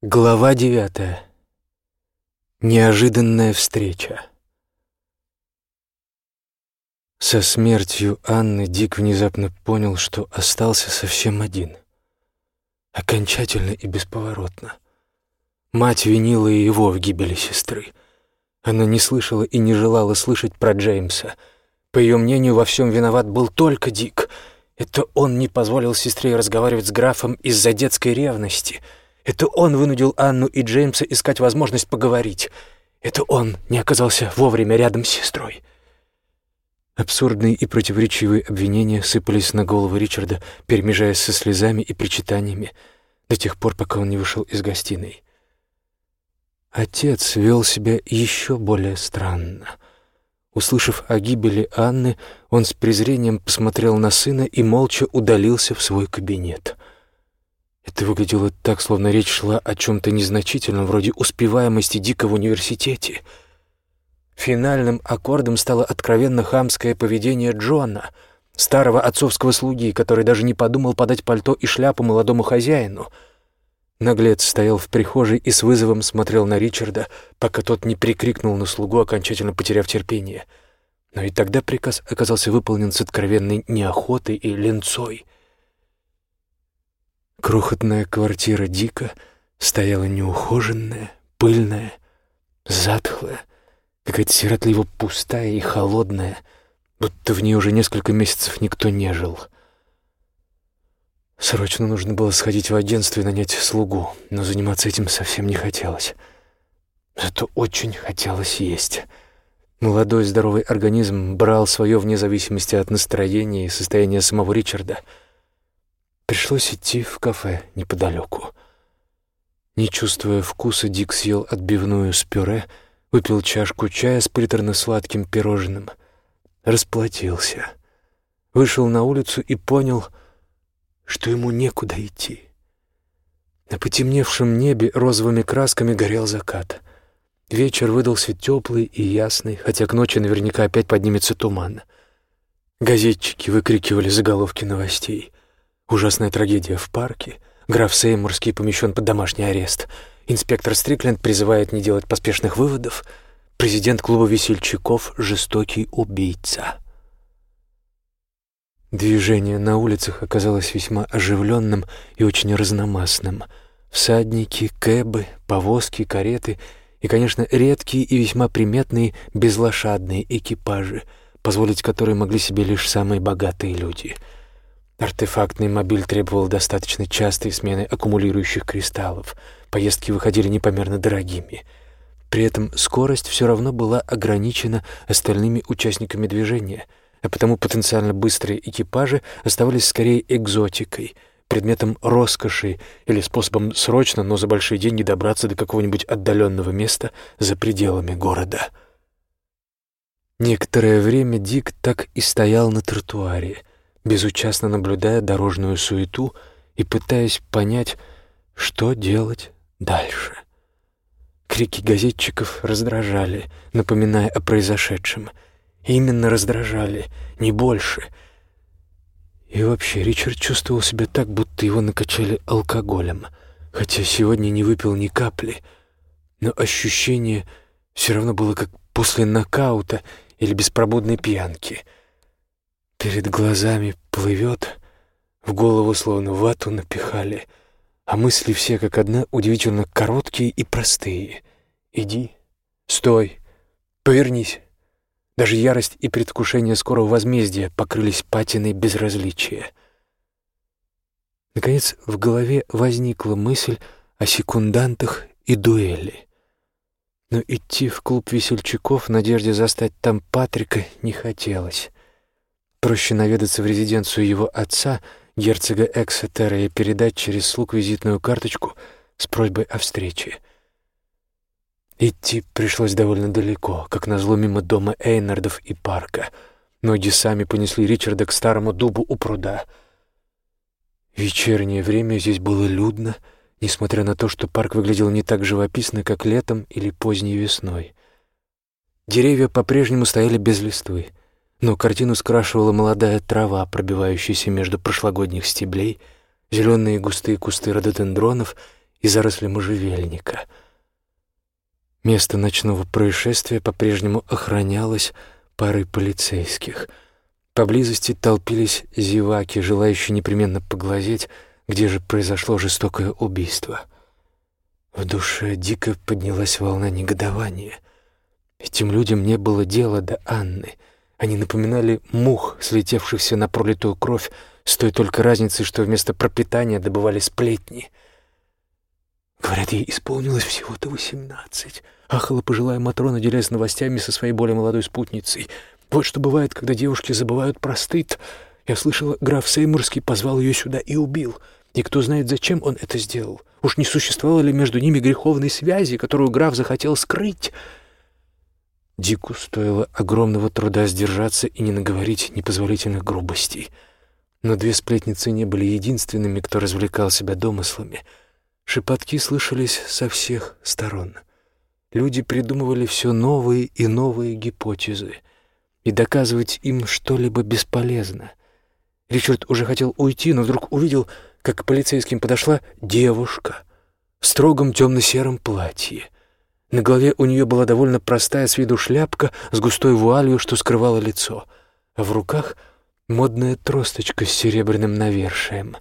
Глава девятая. Неожиданная встреча. Со смертью Анны Дик внезапно понял, что остался совсем один. Окончательно и бесповоротно. Мать винила его в гибели сестры. Она не слышала и не желала слышать про Джеймса. По ее мнению, во всем виноват был только Дик. Это он не позволил сестре разговаривать с графом из-за детской ревности — это он вынудил Анну и Джеймса искать возможность поговорить. Это он не оказался вовремя рядом с сестрой. Абсурдные и противоречивые обвинения сыпались на голову Ричарда, перемежаясь со слезами и причитаниями, до тех пор, пока он не вышел из гостиной. Отец вел себя еще более странно. Услышав о гибели Анны, он с презрением посмотрел на сына и молча удалился в свой кабинет — это выглядело так, словно речь шла о чем-то незначительном, вроде успеваемости Дика в университете. Финальным аккордом стало откровенно хамское поведение Джона, старого отцовского слуги, который даже не подумал подать пальто и шляпу молодому хозяину. Наглец стоял в прихожей и с вызовом смотрел на Ричарда, пока тот не прикрикнул на слугу, окончательно потеряв терпение. Но и тогда приказ оказался выполнен с откровенной неохотой и ленцой — Крохотная квартира Дика стояла неухоженная, пыльная, затхлая, какая-то сиротливо пустая и холодная, будто в ней уже несколько месяцев никто не жил. Срочно нужно было сходить в агентство и нанять слугу, но заниматься этим совсем не хотелось. Зато очень хотелось есть. Молодой здоровый организм брал свое вне зависимости от настроения и состояния самого Ричарда — Пришлось идти в кафе неподалеку. Не чувствуя вкуса, Дик съел отбивную с пюре, выпил чашку чая с приторно-сладким пирожным, расплатился, вышел на улицу и понял, что ему некуда идти. На потемневшем небе розовыми красками горел закат. Вечер выдался теплый и ясный, хотя к ночи наверняка опять поднимется туман. Газетчики выкрикивали заголовки новостей — Ужасная трагедия в парке. Граф Сеймурский помещен под домашний арест. Инспектор Стрикленд призывает не делать поспешных выводов. Президент клуба весельчаков — жестокий убийца. Движение на улицах оказалось весьма оживленным и очень разномастным. Всадники, кэбы, повозки, кареты и, конечно, редкие и весьма приметные безлошадные экипажи, позволить которые могли себе лишь самые богатые люди — Артефактный мобиль требовал достаточно частой смены аккумулирующих кристаллов. Поездки выходили непомерно дорогими. При этом скорость все равно была ограничена остальными участниками движения, а потому потенциально быстрые экипажи оставались скорее экзотикой, предметом роскоши или способом срочно, но за большие деньги добраться до какого-нибудь отдаленного места за пределами города. Некоторое время Дик так и стоял на тротуаре — безучастно наблюдая дорожную суету и пытаясь понять, что делать дальше. Крики газетчиков раздражали, напоминая о произошедшем. именно раздражали, не больше. И вообще, Ричард чувствовал себя так, будто его накачали алкоголем, хотя сегодня не выпил ни капли, но ощущение все равно было как после нокаута или беспробудной пьянки — Перед глазами плывет, в голову словно вату напихали, а мысли все как одна удивительно короткие и простые. «Иди, стой, повернись». Даже ярость и предвкушение скорого возмездия покрылись патиной безразличия. Наконец, в голове возникла мысль о секундантах и дуэли. Но идти в клуб весельчаков в надежде застать там Патрика не хотелось. Проще наведаться в резиденцию его отца, герцога Эксетера, и передать через слуг визитную карточку с просьбой о встрече. Идти пришлось довольно далеко, как назло мимо дома Эйнардов и парка. Ноги сами понесли Ричарда к старому дубу у пруда. вечернее время здесь было людно, несмотря на то, что парк выглядел не так живописно, как летом или поздней весной. Деревья по-прежнему стояли без листвы — но картину скрашивала молодая трава, пробивающаяся между прошлогодних стеблей, зеленые густые кусты рододендронов и заросли можжевельника. Место ночного происшествия по-прежнему охранялось парой полицейских. Поблизости толпились зеваки, желающие непременно поглазеть, где же произошло жестокое убийство. В душе дико поднялась волна негодования. Этим людям не было дела до Анны. Они напоминали мух, слетевшихся на пролитую кровь, с той только разницей, что вместо пропитания добывали сплетни. Говорят, ей исполнилось всего-то восемнадцать. Ахала пожилая Матрона, делясь новостями со своей более молодой спутницей. Вот что бывает, когда девушки забывают про стыд. Я слышала, граф Сеймурский позвал ее сюда и убил. И кто знает, зачем он это сделал. Уж не существовало ли между ними греховной связи, которую граф захотел скрыть? Дику стоило огромного труда сдержаться и не наговорить непозволительных грубостей. Но две сплетницы не были единственными, кто развлекал себя домыслами. Шепотки слышались со всех сторон. Люди придумывали все новые и новые гипотезы, и доказывать им что-либо бесполезно. Ричард уже хотел уйти, но вдруг увидел, как к полицейским подошла девушка в строгом темно-сером платье — на голове у нее была довольно простая с виду шляпка с густой вуалью, что скрывало лицо, а в руках модная тросточка с серебряным навершием.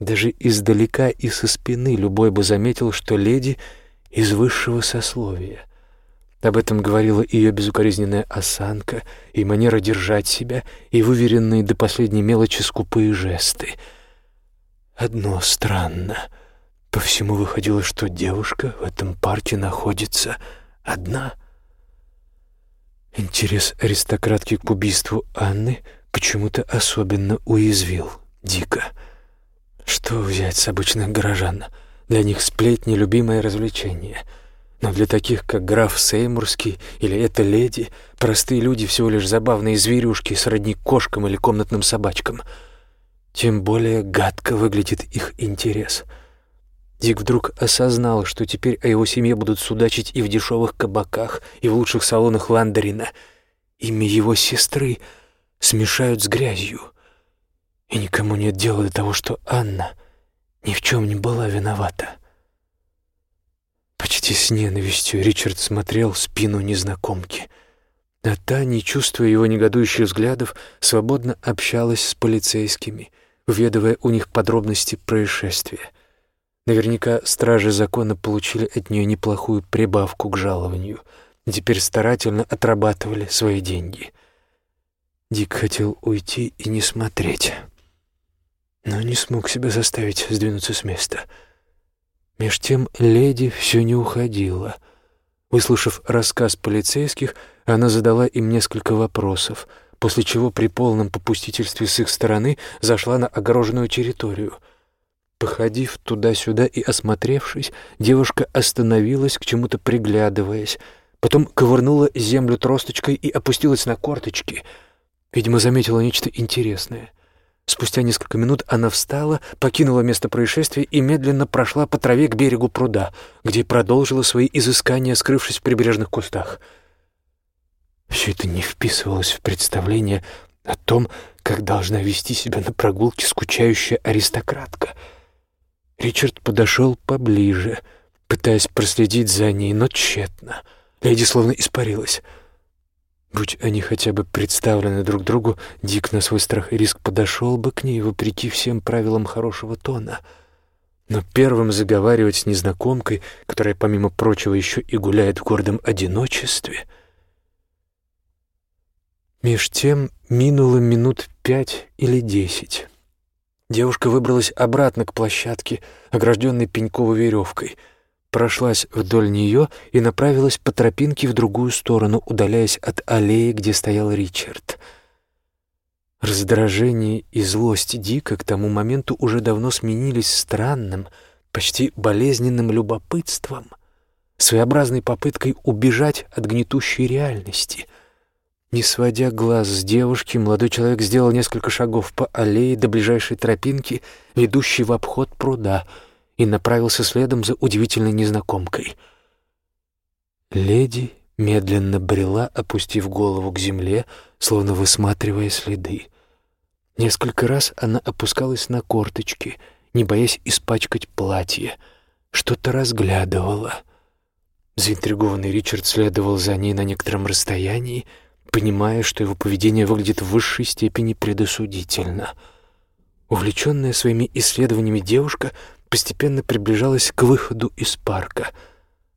Даже издалека и со спины любой бы заметил, что леди из высшего сословия. Об этом говорила ее безукоризненная осанка и манера держать себя, и выверенные до последней мелочи скупые жесты. Одно странно — по всему выходило, что девушка в этом парке находится одна. Интерес аристократки к убийству Анны почему-то особенно уязвил Дика. Что взять с обычных горожан? Для них сплетни — любимое развлечение. Но для таких, как граф Сеймурский или эта леди, простые люди всего лишь забавные зверюшки сродни кошкам или комнатным собачкам. Тем более гадко выглядит их интерес — Дик вдруг осознал, что теперь о его семье будут судачить и в дешевых кабаках, и в лучших салонах Ландерина. Имя его сестры смешают с грязью. И никому нет дела до того, что Анна ни в чем не была виновата. Почти с ненавистью Ричард смотрел в спину незнакомки. А та, не чувствуя его негодующих взглядов, свободно общалась с полицейскими, уведывая у них подробности происшествия — Наверняка стражи закона получили от нее неплохую прибавку к жалованию и теперь старательно отрабатывали свои деньги. Дик хотел уйти и не смотреть, но не смог себя заставить сдвинуться с места. Меж тем леди все не уходила. Выслушав рассказ полицейских, она задала им несколько вопросов, после чего при полном попустительстве с их стороны зашла на огороженную территорию — Походив туда-сюда и осмотревшись, девушка остановилась, к чему-то приглядываясь, потом ковырнула землю тросточкой и опустилась на корточки. Видимо, заметила нечто интересное. Спустя несколько минут она встала, покинула место происшествия и медленно прошла по траве к берегу пруда, где продолжила свои изыскания, скрывшись в прибрежных кустах. Все это не вписывалось в представление о том, как должна вести себя на прогулке скучающая аристократка — Ричард подошел поближе, пытаясь проследить за ней, но тщетно. Леди словно испарилась. Будь они хотя бы представлены друг другу, Дик на свой страх и риск подошел бы к ней, вопреки всем правилам хорошего тона. Но первым заговаривать с незнакомкой, которая, помимо прочего, еще и гуляет в гордом одиночестве... Меж тем минуло минут пять или десять. Девушка выбралась обратно к площадке, огражденной пеньковой веревкой, прошлась вдоль нее и направилась по тропинке в другую сторону, удаляясь от аллеи, где стоял Ричард. Раздражение и злость Дика к тому моменту уже давно сменились странным, почти болезненным любопытством, своеобразной попыткой убежать от гнетущей реальности — не сводя глаз с девушки, молодой человек сделал несколько шагов по аллее до ближайшей тропинки, ведущей в обход пруда, и направился следом за удивительной незнакомкой. Леди медленно брела, опустив голову к земле, словно высматривая следы. Несколько раз она опускалась на корточки, не боясь испачкать платье, что-то разглядывала. Заинтригованный Ричард следовал за ней на некотором расстоянии, понимая, что его поведение выглядит в высшей степени предосудительно. Увлеченная своими исследованиями девушка постепенно приближалась к выходу из парка,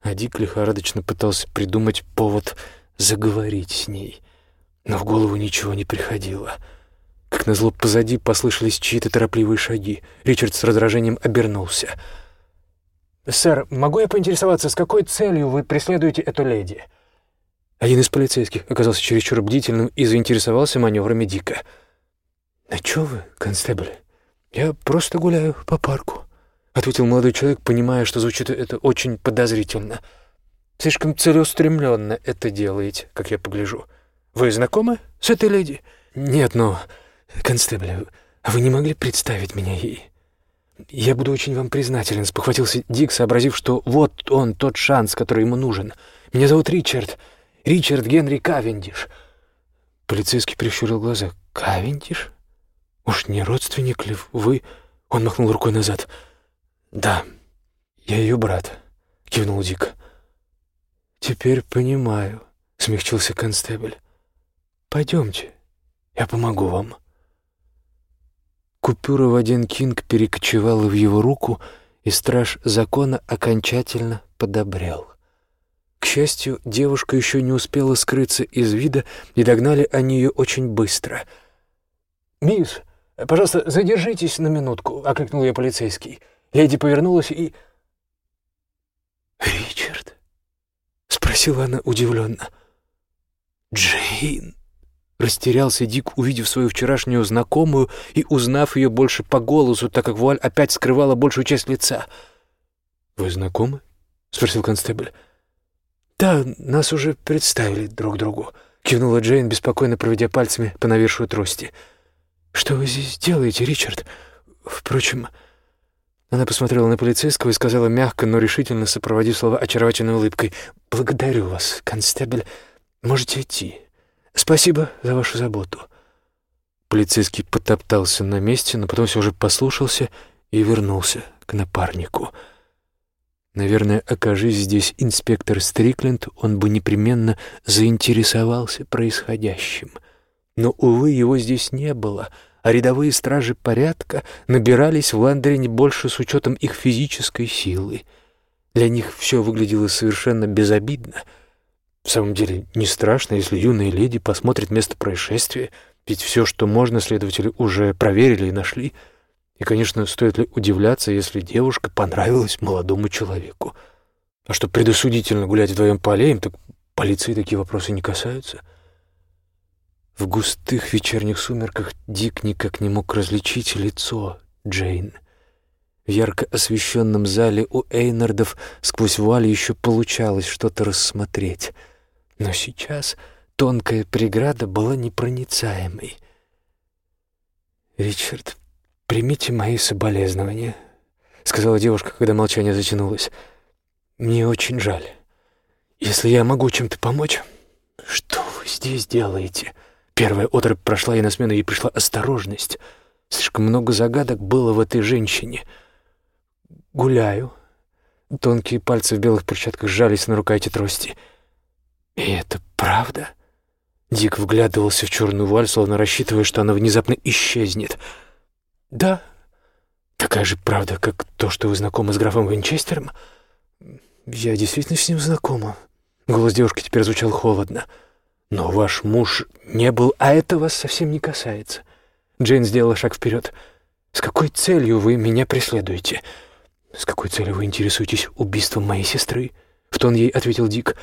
а Дик лихорадочно пытался придумать повод заговорить с ней, но в голову ничего не приходило. Как назло, позади послышались чьи-то торопливые шаги. Ричард с раздражением обернулся — «Сэр, могу я поинтересоваться, с какой целью вы преследуете эту леди?» Один из полицейских оказался чересчур бдительным и заинтересовался маневрами Дика. «А чё вы, констебль? Я просто гуляю по парку», — ответил молодой человек, понимая, что звучит это очень подозрительно. «Слишком целеустремленно это делаете, как я погляжу. Вы знакомы с этой леди?» «Нет, но, констебль, вы не могли представить меня ей?» «Я буду очень вам признателен», — спохватился Дик, сообразив, что вот он, тот шанс, который ему нужен. «Меня зовут Ричард. Ричард Генри Кавендиш». Полицейский прищурил глаза. «Кавендиш? Уж не родственник ли вы?» Он махнул рукой назад. «Да, я ее брат», — кивнул Дик. «Теперь понимаю», — смягчился констебль. «Пойдемте, я помогу вам». Купюра в один кинг перекочевала в его руку, и страж закона окончательно подобрел. К счастью, девушка еще не успела скрыться из вида, и догнали они ее очень быстро. «Мисс, пожалуйста, задержитесь на минутку», — окликнул ее полицейский. Леди повернулась и... «Ричард?» — спросила она удивленно. «Джейн?» Растерялся Дик, увидев свою вчерашнюю знакомую и узнав ее больше по голосу, так как вуаль опять скрывала большую часть лица. «Вы знакомы?» — спросил констебль. «Да, нас уже представили друг другу», — кивнула Джейн, беспокойно проведя пальцами по навершию трости. «Что вы здесь делаете, Ричард? Впрочем...» Она посмотрела на полицейского и сказала мягко, но решительно, сопроводив слова очаровательной улыбкой. «Благодарю вас, констебль. Можете идти». Спасибо за вашу заботу. Полицейский потоптался на месте, но потом все же послушался и вернулся к напарнику. Наверное, окажись здесь инспектор Стрикленд, он бы непременно заинтересовался происходящим. Но, увы, его здесь не было, а рядовые стражи порядка набирались в Ландрене больше с учетом их физической силы. Для них все выглядело совершенно безобидно — в самом деле, не страшно, если юная леди посмотрит место происшествия, ведь все, что можно, следователи уже проверили и нашли. И, конечно, стоит ли удивляться, если девушка понравилась молодому человеку. А что предосудительно гулять вдвоем по аллеям, так полиции такие вопросы не касаются. В густых вечерних сумерках Дик никак не мог различить лицо Джейн. В ярко освещенном зале у Эйнардов сквозь вуаль еще получалось что-то рассмотреть — но сейчас тонкая преграда была непроницаемой. «Ричард, примите мои соболезнования», — сказала девушка, когда молчание затянулось. «Мне очень жаль. Если я могу чем-то помочь...» «Что вы здесь делаете?» Первая отрыв прошла, и на смену ей пришла осторожность. Слишком много загадок было в этой женщине. «Гуляю». Тонкие пальцы в белых перчатках сжались на рукояти трости — «И это правда?» Дик вглядывался в черную вуаль, словно рассчитывая, что она внезапно исчезнет. «Да, такая же правда, как то, что вы знакомы с графом Винчестером. Я действительно с ним знакома». Голос девушки теперь звучал холодно. «Но ваш муж не был, а это вас совсем не касается». Джейн сделала шаг вперед. «С какой целью вы меня преследуете?» «С какой целью вы интересуетесь убийством моей сестры?» В тон ей ответил Дик.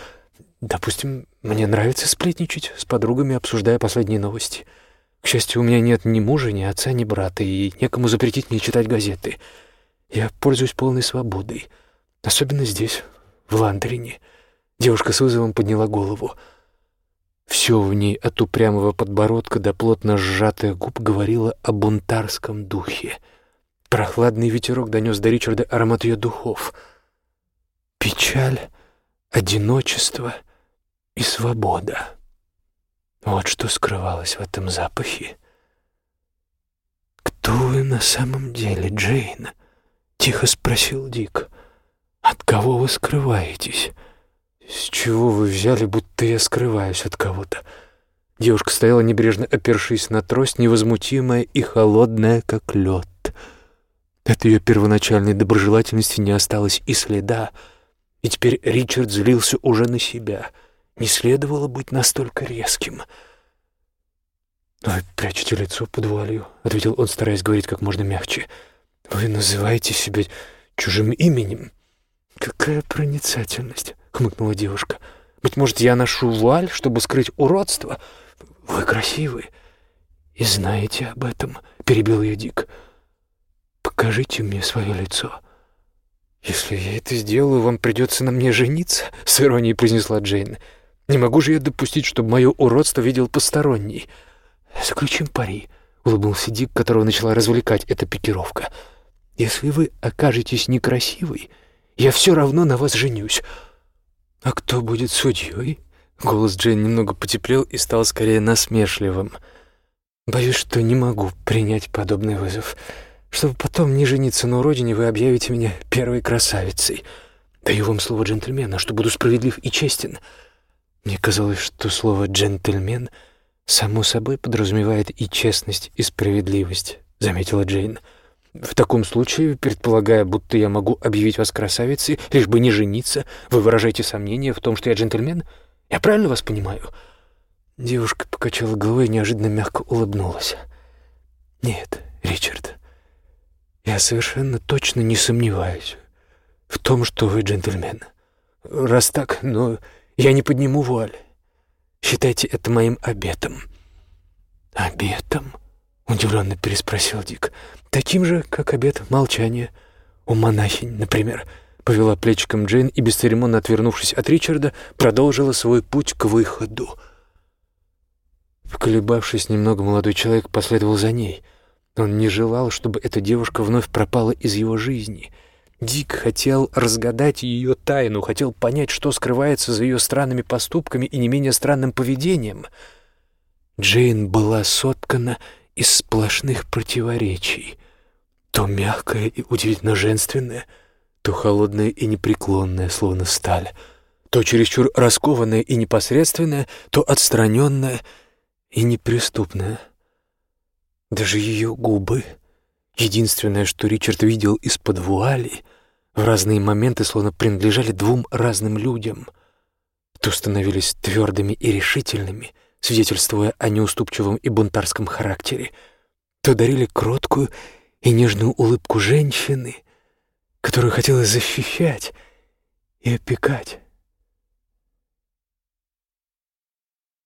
Допустим, мне нравится сплетничать с подругами, обсуждая последние новости. К счастью, у меня нет ни мужа, ни отца, ни брата, и некому запретить мне читать газеты. Я пользуюсь полной свободой. Особенно здесь, в Ландерине. Девушка с вызовом подняла голову. Все в ней от упрямого подбородка до плотно сжатых губ говорило о бунтарском духе. Прохладный ветерок донес до Ричарда аромат ее духов. Печаль, одиночество — и свобода. Вот что скрывалось в этом запахе. «Кто вы на самом деле, Джейн?» — тихо спросил Дик. От кого вы скрываетесь? С чего вы взяли, будто я скрываюсь от кого-то? Девушка стояла небрежно опершись на трость, невозмутимая и холодная, как лед. От ее первоначальной доброжелательности не осталось и следа, и теперь Ричард злился уже на себя. Не следовало быть настолько резким. «Вы прячете лицо под вуалью», — ответил он, стараясь говорить как можно мягче. «Вы называете себя чужим именем?» «Какая проницательность!» — хмыкнула девушка. «Быть может, я ношу вуаль, чтобы скрыть уродство?» «Вы красивы и знаете об этом», — перебил ее Дик. «Покажите мне свое лицо». «Если я это сделаю, вам придется на мне жениться», — с иронией произнесла Джейн. «Не могу же я допустить, чтобы мое уродство видел посторонний». «Заключим пари», — улыбнулся Дик, которого начала развлекать эта пикировка. «Если вы окажетесь некрасивой, я все равно на вас женюсь». «А кто будет судьей?» Голос Джейн немного потеплел и стал скорее насмешливым. «Боюсь, что не могу принять подобный вызов. Чтобы потом не жениться на родине, вы объявите меня первой красавицей. Даю вам слово джентльмена, что буду справедлив и честен». Мне казалось, что слово «джентльмен» само собой подразумевает и честность, и справедливость, — заметила Джейн. В таком случае, предполагая, будто я могу объявить вас красавицей, лишь бы не жениться, вы выражаете сомнение в том, что я джентльмен? — я правильно вас понимаю?» Девушка покачала головой и неожиданно мягко улыбнулась. «Нет, Ричард, я совершенно точно не сомневаюсь в том, что вы джентльмен. Раз так, но я не подниму вуаль. Считайте это моим обетом». «Обетом?» — удивленно переспросил Дик. «Таким же, как обет молчания. У монахинь, например». Повела плечиком Джейн и, бесцеремонно отвернувшись от Ричарда, продолжила свой путь к выходу. Поколебавшись немного, молодой человек последовал за ней. Он не желал, чтобы эта девушка вновь пропала из его жизни. Дик хотел разгадать ее тайну, хотел понять, что скрывается за ее странными поступками и не менее странным поведением. Джейн была соткана из сплошных противоречий. То мягкое и удивительно женственное — то холодная и непреклонная, словно сталь, то чересчур раскованная и непосредственная, то отстраненная и неприступная. Даже ее губы, единственное, что Ричард видел из-под вуали, в разные моменты словно принадлежали двум разным людям, то становились твердыми и решительными, свидетельствуя о неуступчивом и бунтарском характере, то дарили кроткую и нежную улыбку женщины — которую хотелось защищать и опекать.